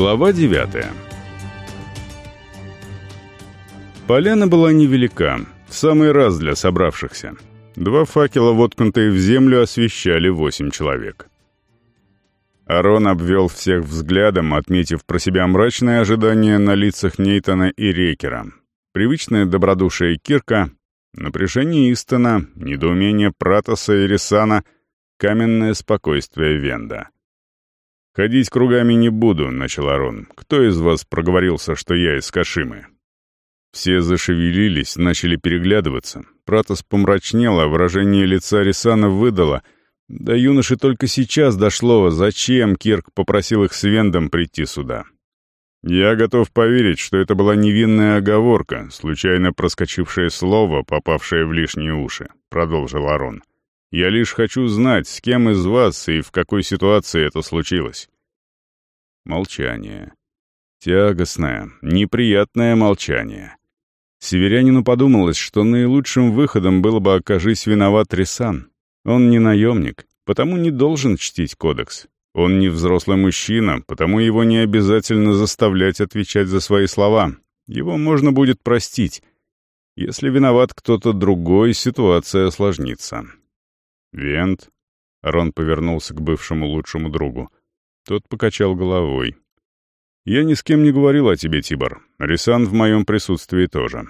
Глава девятая Поляна была невелика, в самый раз для собравшихся. Два факела, воткнутые в землю, освещали восемь человек. Арон обвел всех взглядом, отметив про себя мрачное ожидание на лицах Нейтана и Рекера. Привычное добродушие Кирка, напряжение Истона, недоумение Пратоса и Рисана, каменное спокойствие Венда. «Ходить кругами не буду», — начал Арон. «Кто из вас проговорился, что я из Кашимы?» Все зашевелились, начали переглядываться. Пратос помрачнел, а выражение лица Рисана выдало — до юноши только сейчас дошло, зачем Кирк попросил их с Вендом прийти сюда. «Я готов поверить, что это была невинная оговорка, случайно проскочившее слово, попавшее в лишние уши», — продолжил Арон. «Я лишь хочу знать, с кем из вас и в какой ситуации это случилось». Молчание. Тягостное, неприятное молчание. Северянину подумалось, что наилучшим выходом было бы окажись виноват Рисан. Он не наемник, потому не должен чтить кодекс. Он не взрослый мужчина, потому его не обязательно заставлять отвечать за свои слова. Его можно будет простить. Если виноват кто-то другой, ситуация осложнится. «Вент?» — Рон повернулся к бывшему лучшему другу. Тот покачал головой. «Я ни с кем не говорил о тебе, Тибор. Рисан в моем присутствии тоже.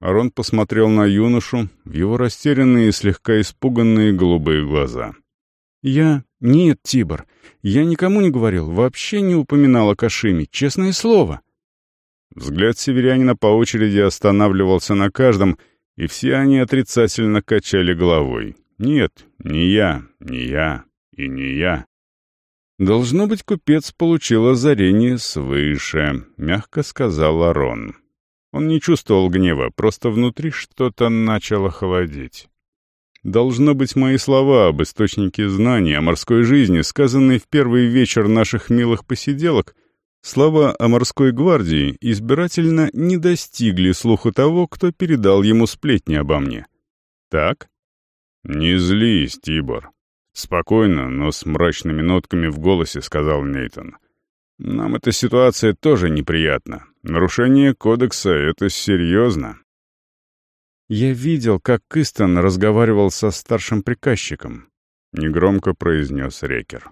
Арон посмотрел на юношу, в его растерянные и слегка испуганные голубые глаза. «Я... Нет, Тибор, я никому не говорил, вообще не упоминал о Кашиме, честное слово». Взгляд северянина по очереди останавливался на каждом, и все они отрицательно качали головой. «Нет, не я, не я и не я». «Должно быть, купец получил озарение свыше», — мягко сказал Арон. Он не чувствовал гнева, просто внутри что-то начало холодеть. Должно быть, мои слова об источнике знаний о морской жизни, сказанные в первый вечер наших милых посиделок, слова о морской гвардии избирательно не достигли слуха того, кто передал ему сплетни обо мне. Так? «Не злись, Тибор», — спокойно, но с мрачными нотками в голосе сказал Нейтон. «Нам эта ситуация тоже неприятна. Нарушение кодекса — это серьезно. «Я видел, как Кыстон разговаривал со старшим приказчиком», — негромко произнес Рекер.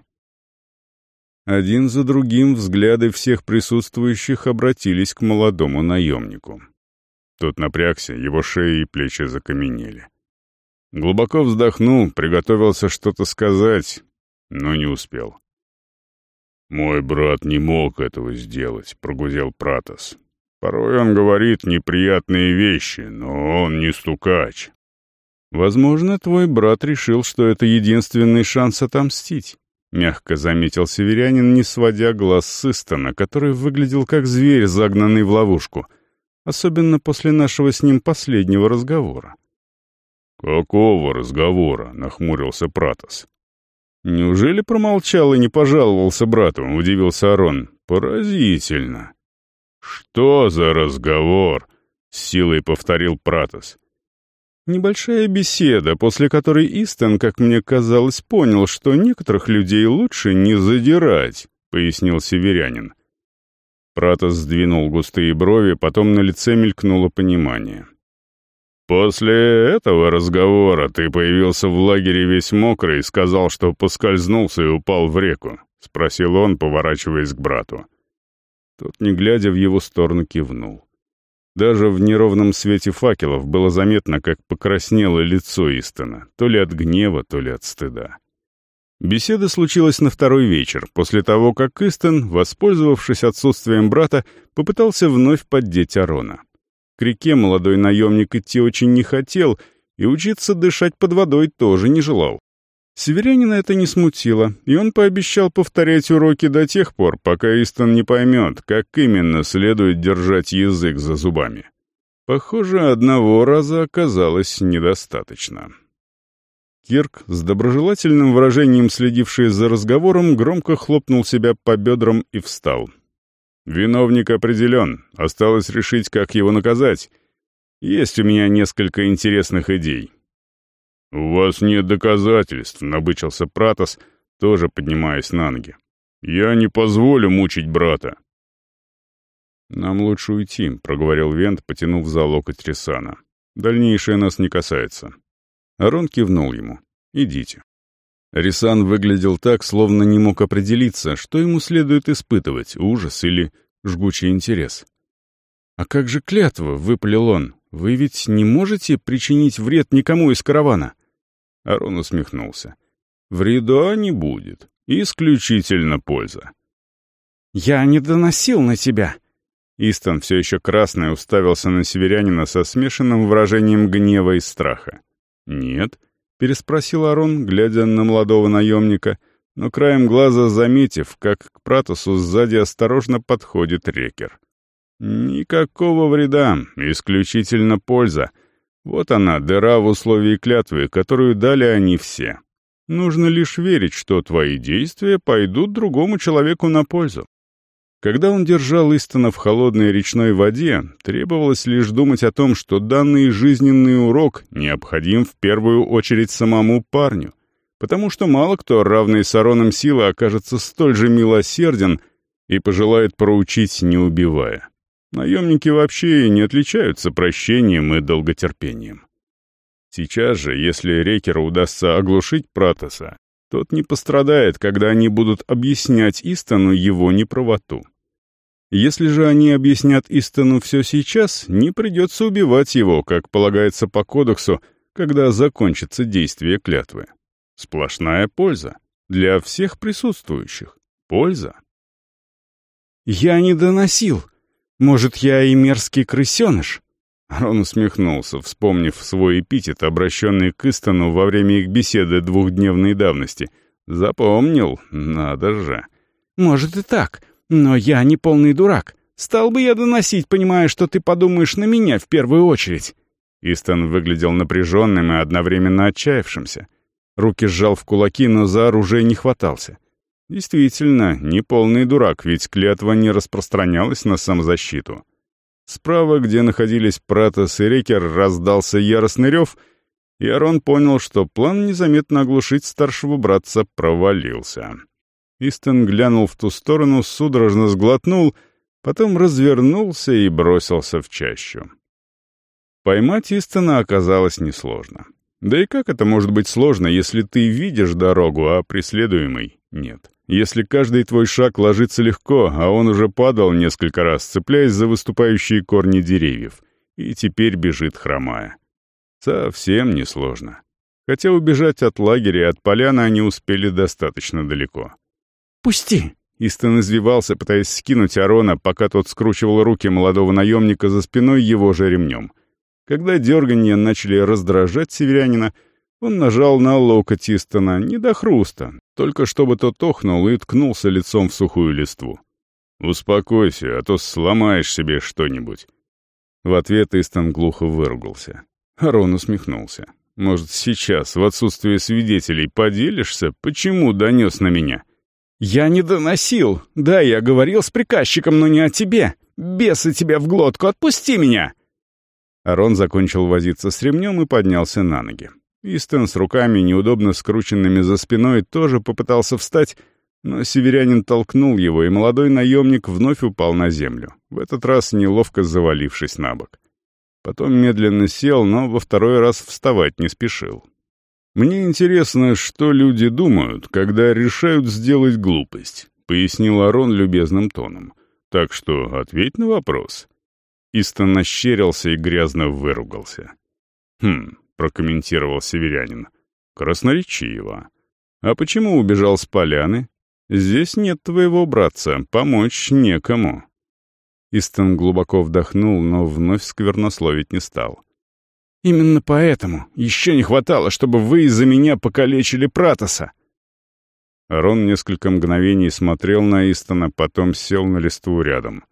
Один за другим взгляды всех присутствующих обратились к молодому наемнику. Тот напрягся, его шеи и плечи закаменели. Глубоко вздохнул, приготовился что-то сказать, но не успел. «Мой брат не мог этого сделать», — прогузел Пратос. «Порой он говорит неприятные вещи, но он не стукач». «Возможно, твой брат решил, что это единственный шанс отомстить», — мягко заметил северянин, не сводя глаз с Истона, который выглядел как зверь, загнанный в ловушку, особенно после нашего с ним последнего разговора. «Какого разговора?» — нахмурился Пратос. «Неужели промолчал и не пожаловался брату?» — удивился Арон. «Поразительно». «Что за разговор?» — с силой повторил Пратос. Небольшая беседа, после которой Истон, как мне казалось, понял, что некоторых людей лучше не задирать, — пояснил северянин. Пратос сдвинул густые брови, потом на лице мелькнуло понимание. «После этого разговора ты появился в лагере весь мокрый и сказал, что поскользнулся и упал в реку», — спросил он, поворачиваясь к брату. Тот, не глядя в его сторону, кивнул. Даже в неровном свете факелов было заметно, как покраснело лицо Истона, то ли от гнева, то ли от стыда. Беседа случилась на второй вечер, после того, как Истон, воспользовавшись отсутствием брата, попытался вновь поддеть Арона. К реке молодой наемник идти очень не хотел, и учиться дышать под водой тоже не желал. Северянина это не смутило, и он пообещал повторять уроки до тех пор, пока Истон не поймет, как именно следует держать язык за зубами. Похоже, одного раза оказалось недостаточно. Кирк, с доброжелательным выражением следивший за разговором, громко хлопнул себя по бедрам и встал. Виновник определен, осталось решить, как его наказать. Есть у меня несколько интересных идей». «У вас нет доказательств», — набычился Пратос, тоже поднимаясь на ноги. Я не позволю мучить брата». «Нам лучше уйти», — проговорил Вент, потянув за локоть Рисана. «Дальнейшее нас не касается». Арон кивнул ему. «Идите». Рисан выглядел так, словно не мог определиться, что ему следует испытывать, ужас или жгучий интерес. «А как же клятва?» — выпалил он. «Вы ведь не можете причинить вред никому из каравана?» Арон усмехнулся. «Вреда не будет. Исключительно польза». «Я не доносил на тебя». Истон все еще красный уставился на северянина со смешанным выражением гнева и страха. «Нет», — переспросил Арон, глядя на молодого наемника, но краем глаза заметив, как к Пратосу сзади осторожно подходит рекер. Никакого вреда, исключительно польза. Вот она, дыра в условии клятвы, которую дали они все. Нужно лишь верить, что твои действия пойдут другому человеку на пользу. Когда он держал Истона в холодной речной воде, требовалось лишь думать о том, что данный жизненный урок необходим в первую очередь самому парню, потому что мало кто, равный с Ароном силы, окажется столь же милосерден и пожелает проучить, не убивая. Наемники вообще не отличаются прощением и долготерпением. Сейчас же, если Рекеру удастся оглушить Пратоса, тот не пострадает, когда они будут объяснять Истону его неправоту. Если же они объяснят Истону все сейчас, не придется убивать его, как полагается по кодексу, когда закончится действие клятвы. Сплошная польза. Для всех присутствующих. Польза. «Я не доносил», может, я и мерзкий крысеныш?» Рон усмехнулся, вспомнив свой эпитет, обращенный к Истону во время их беседы двухдневной давности. Запомнил, надо же. «Может и так, но я не полный дурак. Стал бы я доносить, понимая, что ты подумаешь на меня в первую очередь». Истон выглядел напряженным и одновременно отчаявшимся. Руки сжал в кулаки, но за оружие не хватался. Действительно, не полный дурак, ведь клятва не распространялась на самозащиту. Справа, где находились Пратос и Рекер, раздался яростный рев, и Арон понял, что план незаметно оглушить старшего братца провалился. Истон глянул в ту сторону, судорожно сглотнул, потом развернулся и бросился в чащу. Поймать Истона оказалось несложно. Да и как это может быть сложно, если ты видишь дорогу, а преследуемый нет? Если каждый твой шаг ложится легко, а он уже падал несколько раз, цепляясь за выступающие корни деревьев, и теперь бежит хромая. Совсем несложно. Хотя убежать от лагеря и от поляны они успели достаточно далеко. «Пусти!» Истон извивался, пытаясь скинуть Арона, пока тот скручивал руки молодого наемника за спиной его же ремнем. Когда дерганья начали раздражать северянина, он нажал на локоть Истона не до хруста, только чтобы тот охнул и ткнулся лицом в сухую листву. «Успокойся, а то сломаешь себе что-нибудь». В ответ Истон глухо выругался. Арон усмехнулся. «Может, сейчас, в отсутствие свидетелей, поделишься, почему донес на меня?» «Я не доносил. Да, я говорил с приказчиком, но не о тебе. Бесы тебя в глотку, отпусти меня!» Арон закончил возиться с ремнем и поднялся на ноги. Истон с руками, неудобно скрученными за спиной, тоже попытался встать, но северянин толкнул его, и молодой наемник вновь упал на землю, в этот раз неловко завалившись на бок. Потом медленно сел, но во второй раз вставать не спешил. «Мне интересно, что люди думают, когда решают сделать глупость», — пояснил Арон любезным тоном. «Так что ответь на вопрос». Истон ощерился и грязно выругался. «Хм, — прокомментировал северянин. «Красноречиво. А почему убежал с поляны? Здесь нет твоего братца, помочь некому». Истон глубоко вдохнул, но вновь сквернословить не стал. «Именно поэтому еще не хватало, чтобы вы из-за меня покалечили Пратоса!» Рон несколько мгновений смотрел на Истона, потом сел на листву рядом.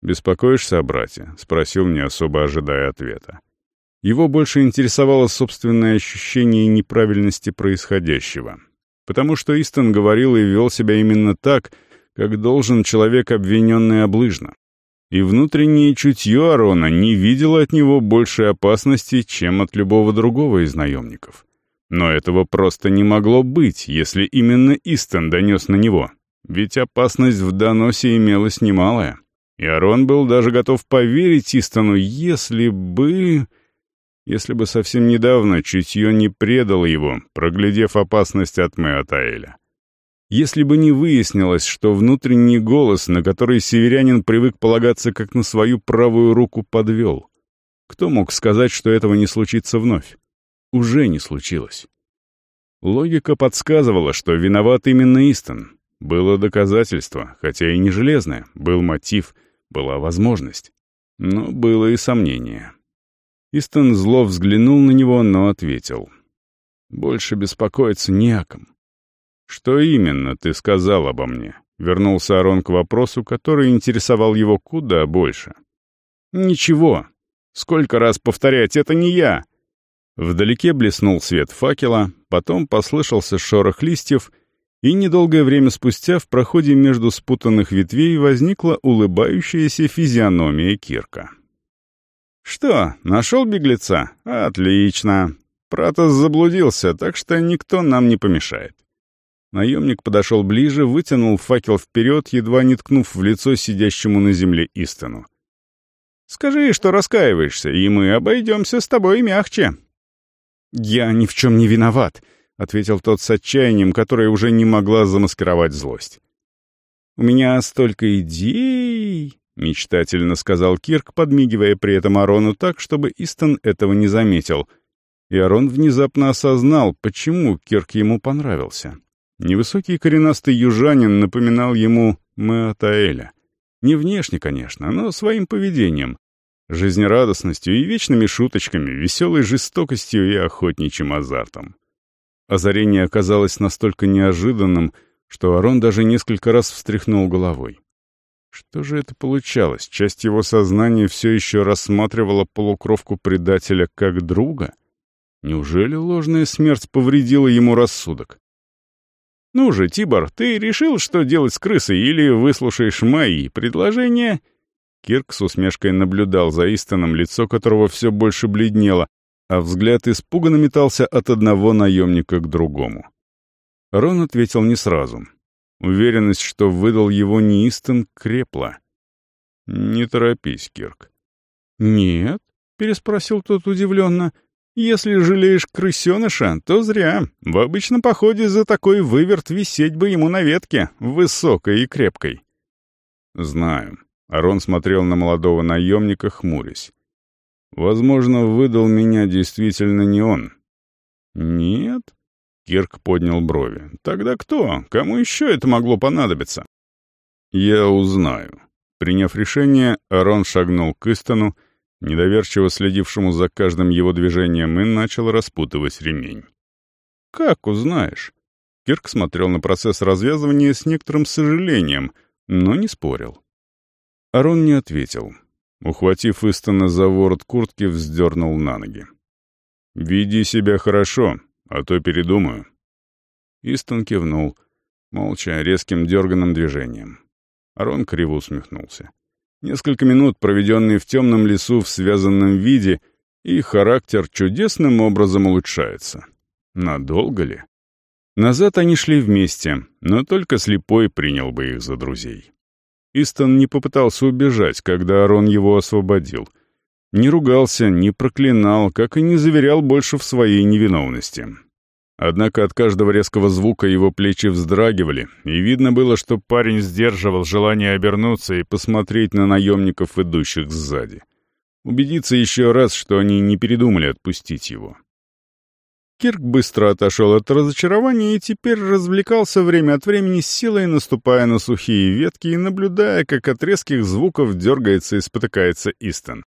«Беспокоишься о брате?» — спросил, не особо ожидая ответа. Его больше интересовало собственное ощущение неправильности происходящего. Потому что Истон говорил и вел себя именно так, как должен человек, обвиненный облыжно. И внутреннее чутье Арона не видело от него большей опасности, чем от любого другого из наемников. Но этого просто не могло быть, если именно Истон донес на него. ведь опасность в доносе имелась немалая. И Арон был даже готов поверить Истону, если бы... Если бы совсем недавно чутье не предало его, проглядев опасность от Меотаэля. Если бы не выяснилось, что внутренний голос, на который северянин привык полагаться как на свою правую руку, подвел. Кто мог сказать, что этого не случится вновь? Уже не случилось. Логика подсказывала, что виноват именно Истон. Было доказательство, хотя и не железное, был мотив, была возможность. Но было и сомнение. Истон зло взглянул на него, но ответил. «Больше беспокоиться не о ком». «Что именно ты сказал обо мне?» Вернулся Арон к вопросу, который интересовал его куда больше. «Ничего. Сколько раз повторять, это не я!» Вдалеке блеснул свет факела, потом послышался шорох листьев, и недолгое время спустя в проходе между спутанных ветвей возникла улыбающаяся физиономия Кирка. «Что, нашел беглеца? Отлично. Пратос заблудился, так что никто нам не помешает». Наемник подошел ближе, вытянул факел вперед, едва не ткнув в лицо сидящему на земле Истону. «Скажи, что раскаиваешься, и мы обойдемся с тобой мягче». «Я ни в чем не виноват», — ответил тот с отчаянием, которое уже не могла замаскировать злость. «У меня столько идей», — мечтательно сказал Кирк, подмигивая при этом Арону так, чтобы Истон этого не заметил. И Арон внезапно осознал, почему Кирк ему понравился. Невысокий коренастый южанин напоминал ему Меотаэля. Не внешне, конечно, но своим поведением. Жизнерадостностью и вечными шуточками, веселой жестокостью и охотничьим азартом. Озарение оказалось настолько неожиданным, что Арон даже несколько раз встряхнул головой. Что же это получалось? Часть его сознания все еще рассматривала полукровку предателя как друга? Неужели ложная смерть повредила ему рассудок? «Ну же, Тибор, ты решил, что делать с крысой, или выслушаешь мои предложения?» Кирк с усмешкой наблюдал за Истоном, лицо которого все больше бледнело, а взгляд испуганно метался от одного наемника к другому. Рон ответил не сразу. Уверенность, что выдал его неистон, крепла. «Не торопись, Кирк». «Нет?» — переспросил тот удивленно. «Если жалеешь крысеныша, то зря. В обычном походе за такой выверт висеть бы ему на ветке, высокой и крепкой». «Знаю». Арон смотрел на молодого наемника, хмурясь. «Возможно, выдал меня действительно не он». «Нет?» Кирк поднял брови. «Тогда кто? Кому еще это могло понадобиться?» «Я узнаю». Приняв решение, Арон шагнул к Истону, недоверчиво следившему за каждым его движением, и начал распутывать ремень. «Как узнаешь?» Кирк смотрел на процесс развязывания с некоторым сожалением, но не спорил. Арон не ответил. Ухватив Истона за ворот куртки, вздернул на ноги. «Веди себя хорошо, а то передумаю». Истон кивнул, молча, резким дерганным движением. Арон криво усмехнулся. Несколько минут, проведенные в темном лесу в связанном виде, и характер чудесным образом улучшается. Надолго ли? Назад они шли вместе, но только слепой принял бы их за друзей. Истон не попытался убежать, когда Арон его освободил — не ругался, не проклинал, как и не заверял больше в своей невиновности. Однако от каждого резкого звука его плечи вздрагивали, и видно было, что парень сдерживал желание обернуться и посмотреть на наемников, идущих сзади. Убедиться еще раз, что они не передумали отпустить его. Кирк быстро отошел от разочарования и теперь развлекался время от времени с силой, наступая на сухие ветки и наблюдая, как от резких звуков дергается и спотыкается Истон.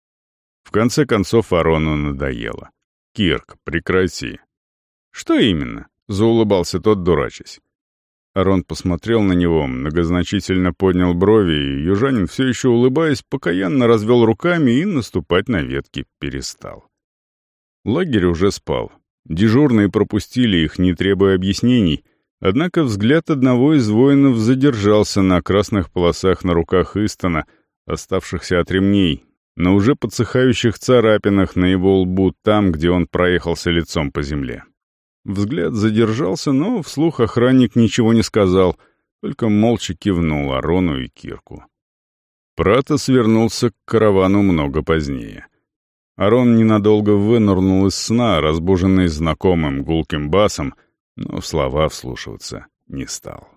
В конце концов Арону надоело. «Кирк, прекрати». «Что именно?» — заулыбался тот, дурачась. Арон посмотрел на него, многозначительно поднял брови, и южанин, все еще улыбаясь, покаянно развел руками и наступать на ветки перестал. Лагерь уже спал. Дежурные пропустили их, не требуя объяснений, однако взгляд одного из воинов задержался на красных полосах на руках Истона, оставшихся от ремней, на уже подсыхающих царапинах на его лбу там, где он проехался лицом по земле. Взгляд задержался, но вслух охранник ничего не сказал, только молча кивнул Арону и Кирку. Пратос вернулся к каравану много позднее. Арон ненадолго вынырнул из сна, разбуженный знакомым гулким басом, но в слова вслушиваться не стал.